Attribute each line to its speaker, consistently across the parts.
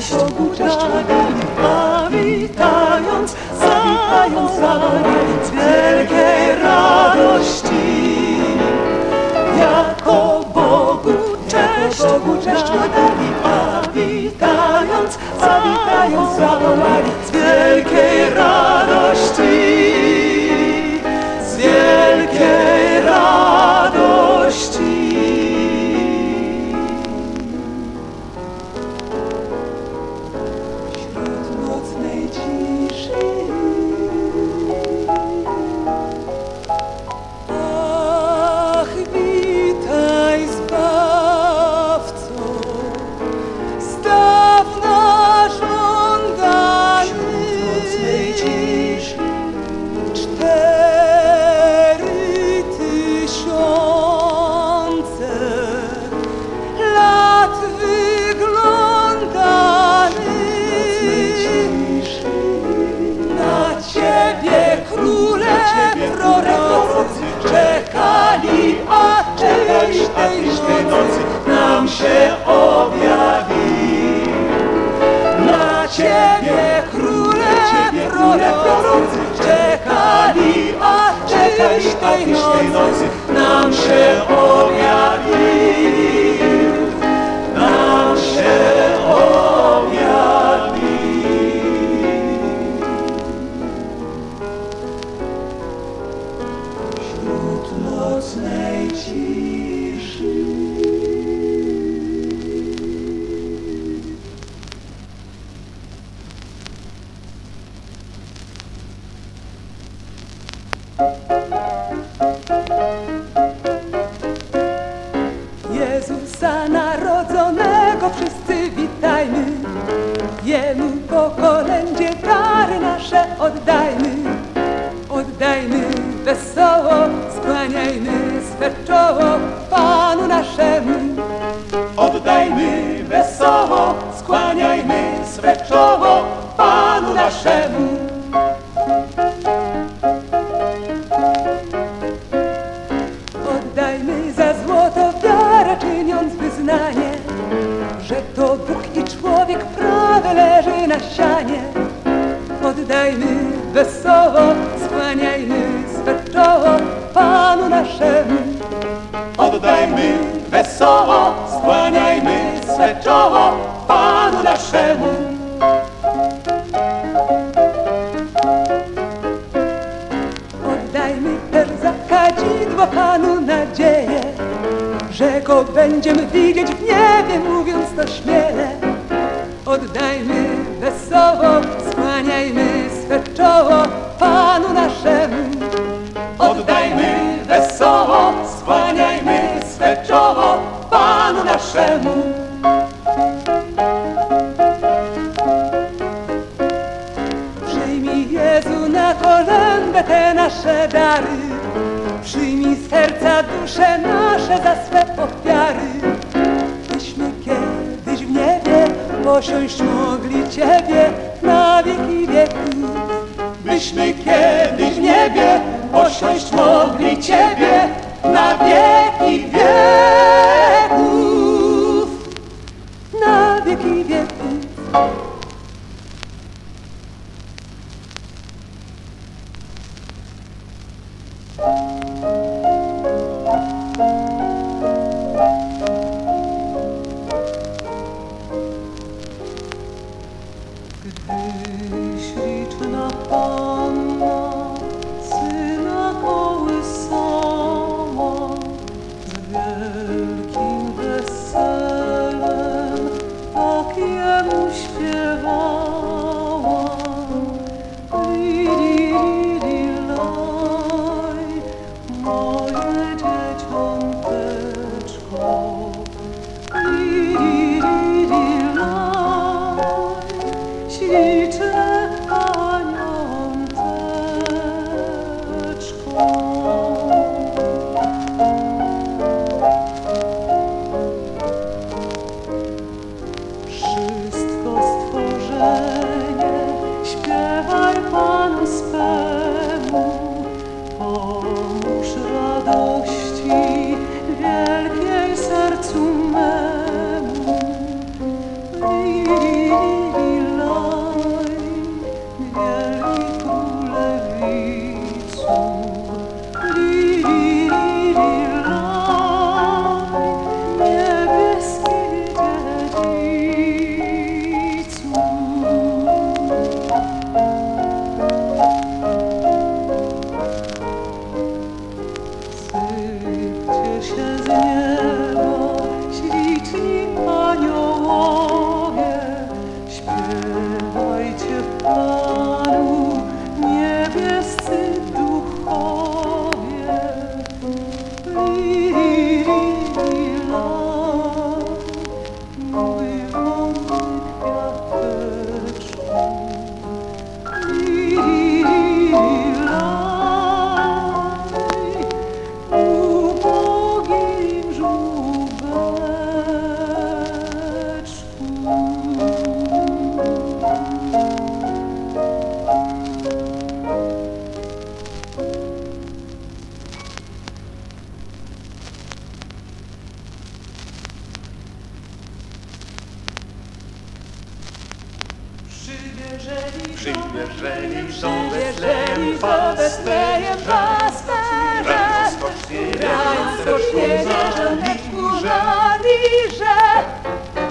Speaker 1: 说不着。tej sztajnocy nam się objawi. Dajmy wesoło, skłaniajmy swe czoło Panu naszemu. Oddajmy wesoło, skłaniajmy swe czoło Panu naszemu. Oddajmy za złoto wiarę, czyniąc wyznanie, że to Bóg i człowiek prawy leży na sianie. Oddajmy wesoło, mniejny swe czoło Panu naszemu. Oddajmy wesoło, skłaniajmy swe czoło Panu naszemu. Oddajmy też za kadzidło Panu nadzieję, że go będziemy widzieć w niebie.
Speaker 2: Posiąść mogli Ciebie na wieki wieków.
Speaker 1: Byśmy kiedyś w niebie posiąść mogli Ciebie na wieki wieków.
Speaker 2: Na wieki wieków. Radości wielkiej sercu memu.
Speaker 1: Przywierzeli są pasterze, Rajskocznie
Speaker 2: Rajskocznie
Speaker 1: wierząteczku
Speaker 2: wierząteczku
Speaker 1: że
Speaker 2: na liże.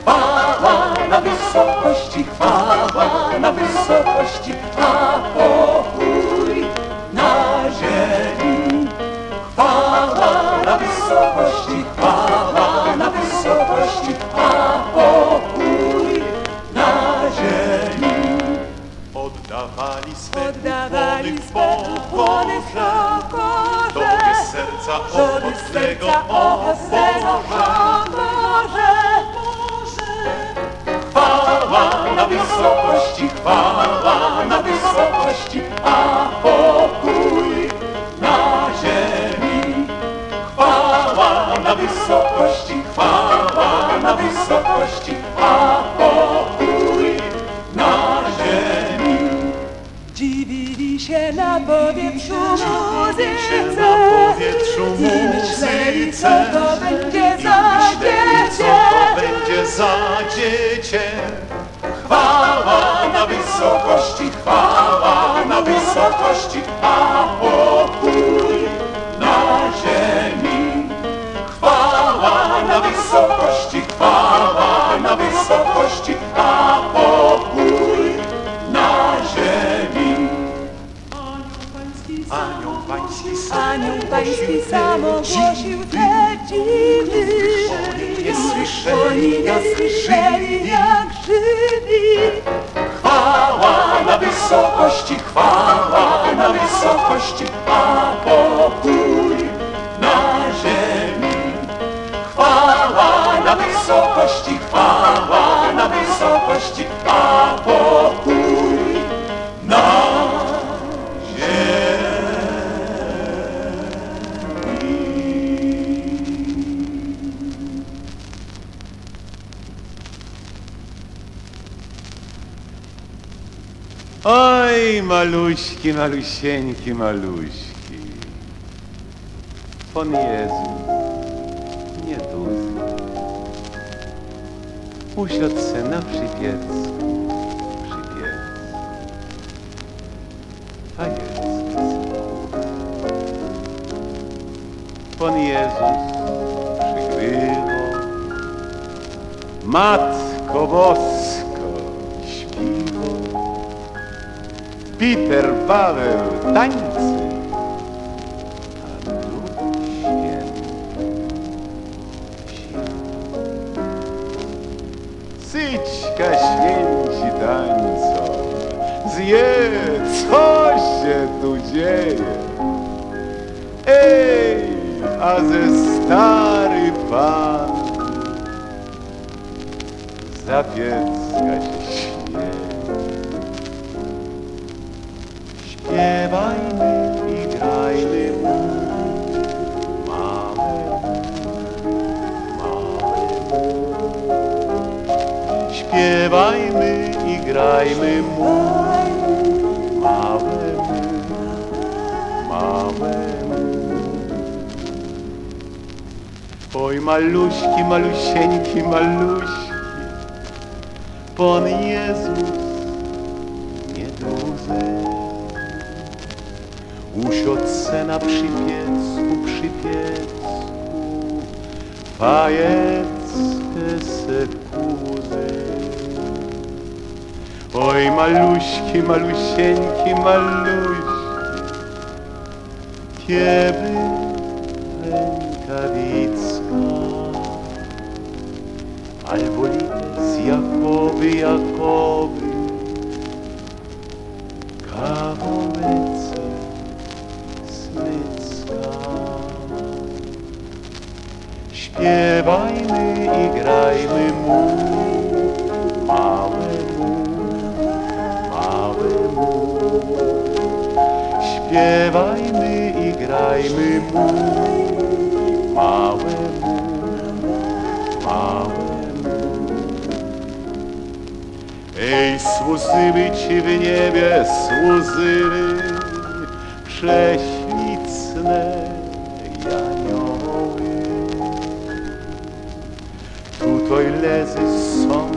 Speaker 1: Chwała na wysokości, chwała na wysokości, a pokój na ziemi. Chwała na wysokości, Pokorze,
Speaker 2: pokorze,
Speaker 1: Tobie serca owocnego,
Speaker 2: serca owocnego,
Speaker 1: o Boże.
Speaker 2: Za dziecię.
Speaker 1: Chwała na wysokości, chwała na wysokości, a pokój na ziemi. Chwała na wysokości, chwała na wysokości, a pokój na ziemi. Anioł pański
Speaker 2: Anioł pański samo głosił te dziwy.
Speaker 1: nie
Speaker 2: Oni nie
Speaker 1: na wysokości, a pokój na ziemi. Chwała na wysokości, chwała na wysokości, a pokój
Speaker 3: maluśki, malusieńki, maluśki. Pan Jezus, nie duży. Usiadł se na przypiecku, przypiec. A jest. Pan Jezus przygrywał. Matko Bosko Peter Paweł tańczy, a Duch Święty. Syćka święci tańczą, zje, co się tu dzieje? Ej, a ze stary pan za Śpiewajmy i grajmy mu, małe małe Oj maluśki, malusieńki, maluśki, Pan Jezus nieduży. Usiadł se na przypiecku, przypiecku, fajeckę se Oj maluśki, malusieńki, maluśki, Kieby rękawicka, albo z Jakoby, Jakoby, Śpiewajmy i grajmy mu, małemu, małemu. Ej, służymy Ci w niebie, służymy prześlicne janioły. Tutaj lezy są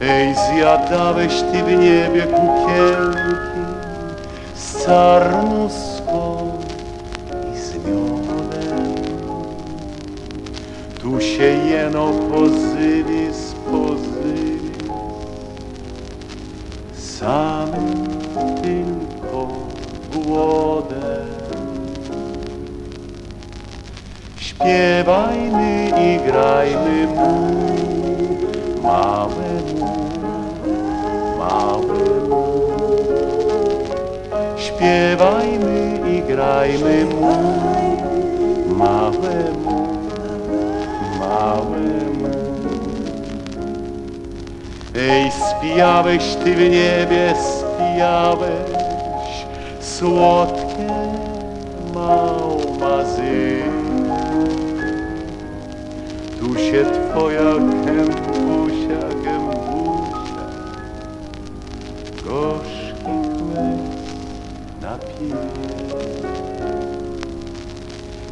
Speaker 3: Ej, zjadałeś Ty w niebie kukiełki z czarnuską i z miodem. Tu się jeno pozyli z pozyli, samym tylko głodem. Śpiewajmy i grajmy mu, małemu, małemu. Śpiewajmy i grajmy mu, małemu, małemu. Ej, spijałeś ty w niebie, spijałeś słodkie małmazy. Się twoja gębusia, gębusia gorzkich łez napije.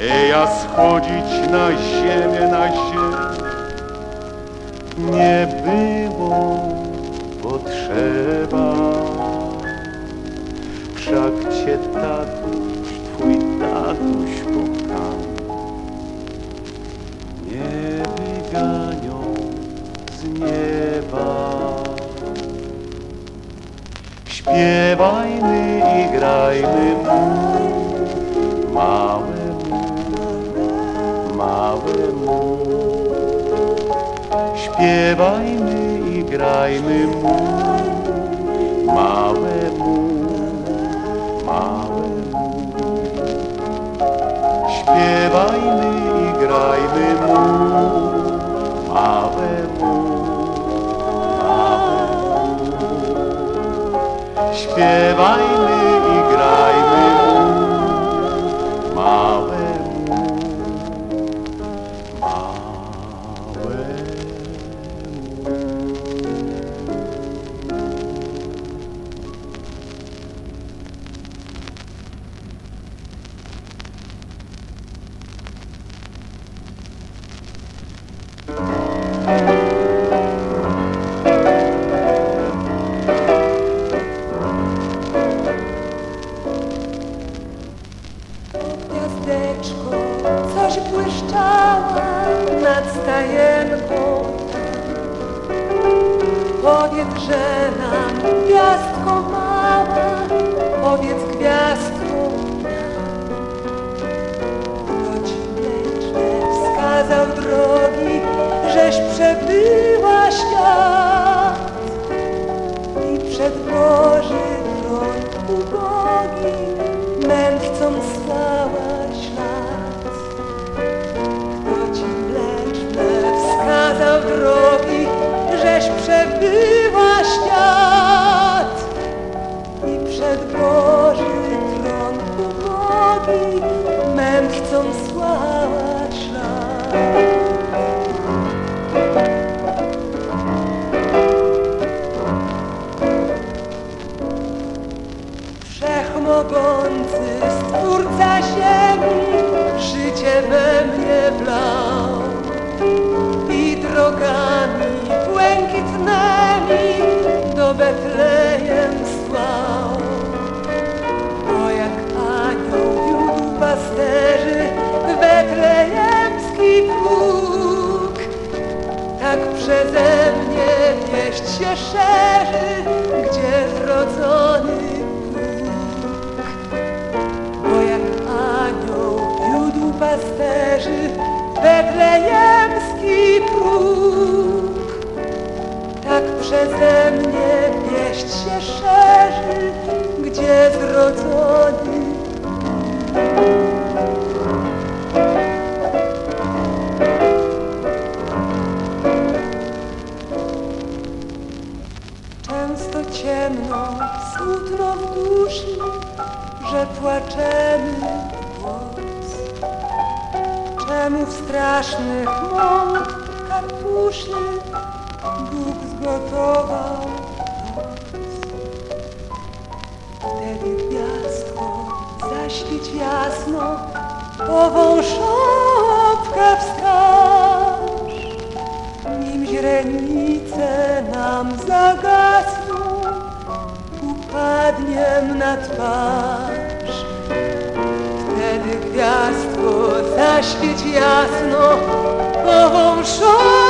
Speaker 3: Ej, a schodzić na ziemię, na ziemię nie było potrzeba. Wszak cię tatuś, Śpiewajmy i grajmy mu, małemu, małemu. Śpiewajmy i grajmy mu, małemu, małemu. Śpiewajmy i grajmy mu, małemu, małemu. Śpiewajmy
Speaker 2: ciemno, smutno w duszy, że płaczemy głos. Czemu w strasznych mąk karpuszy Bóg zgotował nos? Wtedy gwiazdko zaświć jasno, ową szopkę nim źrenice nam zagasną padniem na twarz. Wtedy gwiazdko zaświeci jasno,
Speaker 1: powąszone.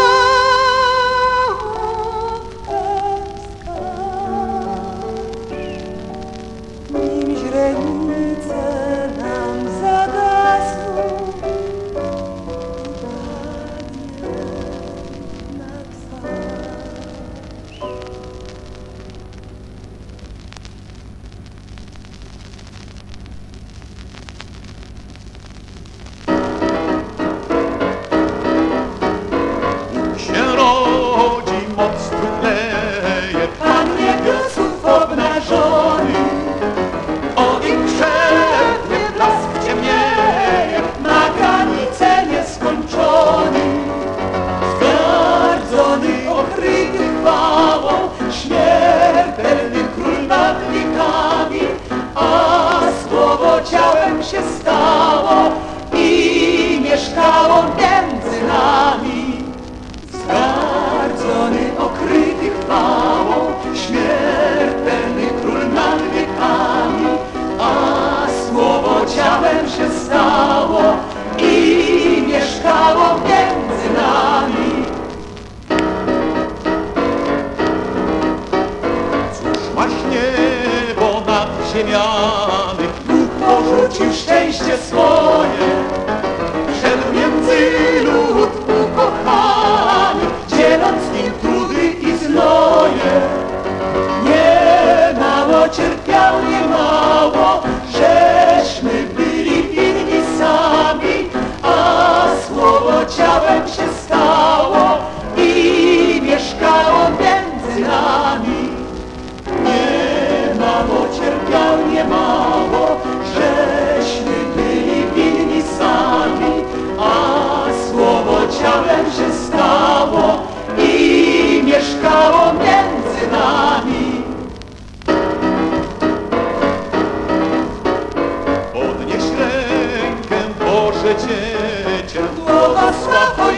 Speaker 1: porcił szczęście swoje. Boga cięcia, sua sława